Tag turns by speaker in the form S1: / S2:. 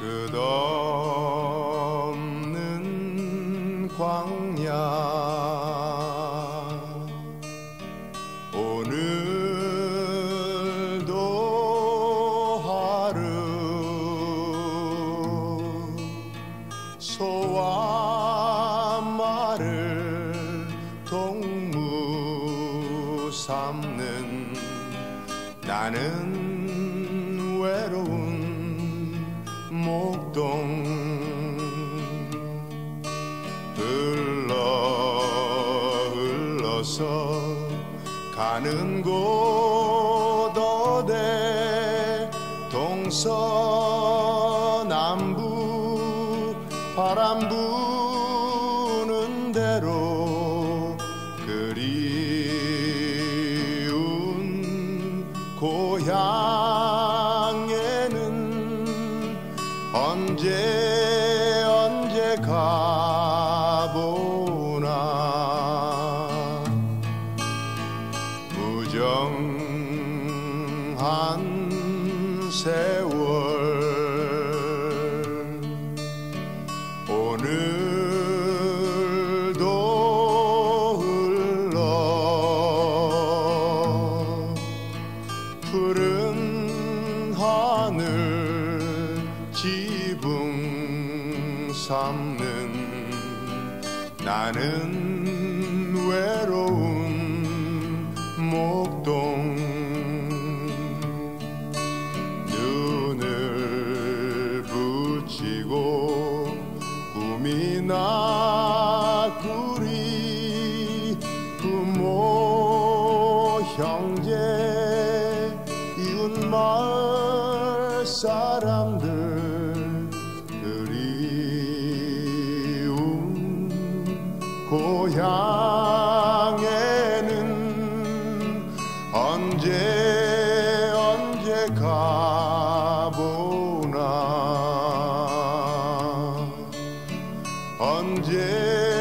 S1: 끝없는 광야. 오늘도 하루 소와 말을 동무 삼는 나는 목동 흘러 흘러서 가는 곳 어데 동서남북 바람 부는 대로 그리운 고향 언제 언제 가보나. 무정한 세월. 오늘도 흘러 푸른 하늘 지붕 삼는 나는 외로운 목동. 눈을 붙이고 꿈이 나구리 부모 형제 이웃 마을 사람들 그리운 고향에는 언제 언제 가보나 언제